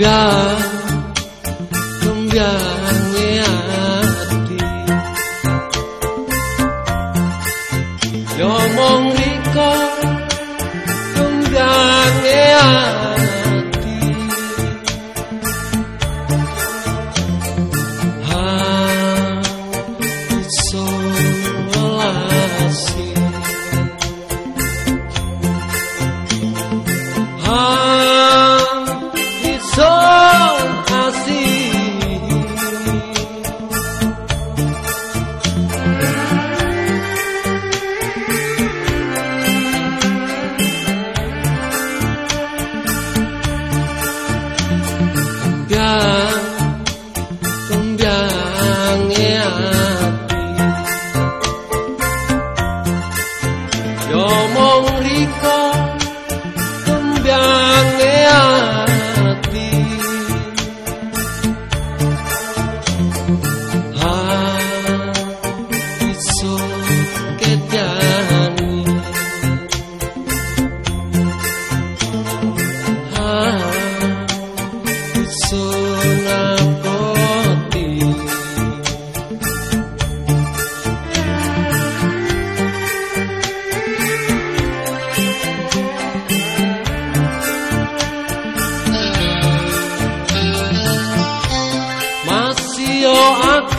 Yeah.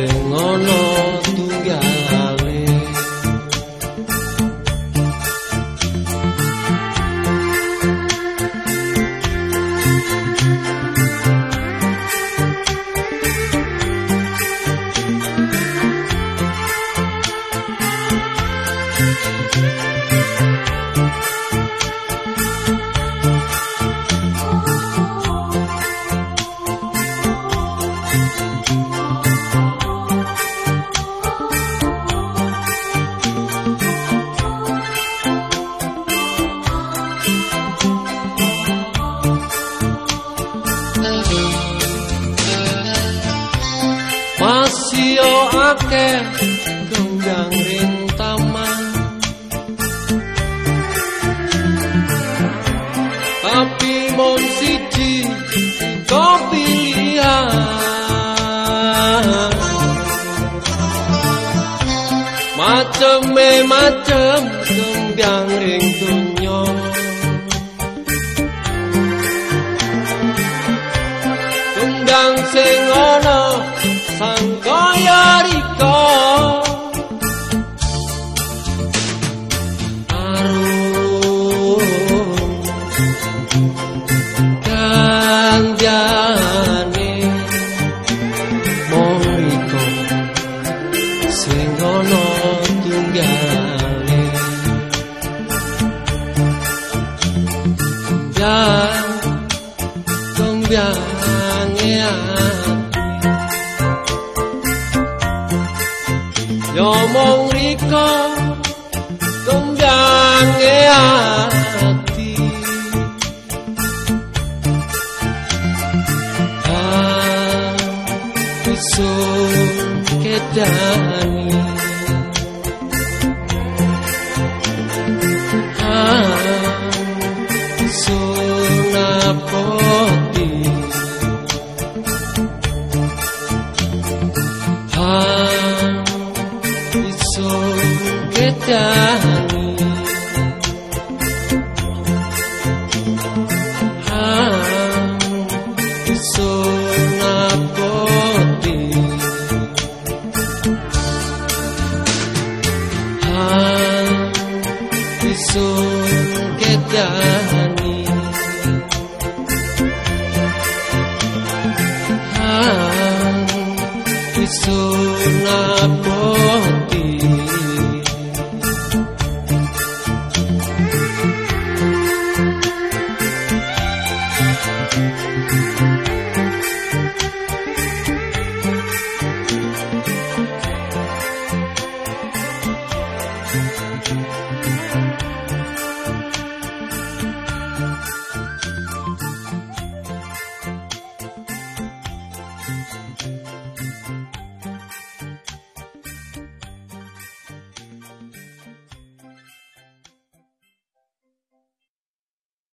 en honor tuya. Masih akeh genggang Tapi mon siji kopi pilihan. Macem me macem genggang ring dunya Tunggang sing ana 야 동방의 아들 여모 우리 거 동방의 아들 다 구속했다니 ingsun kedani Hang ingsun apoti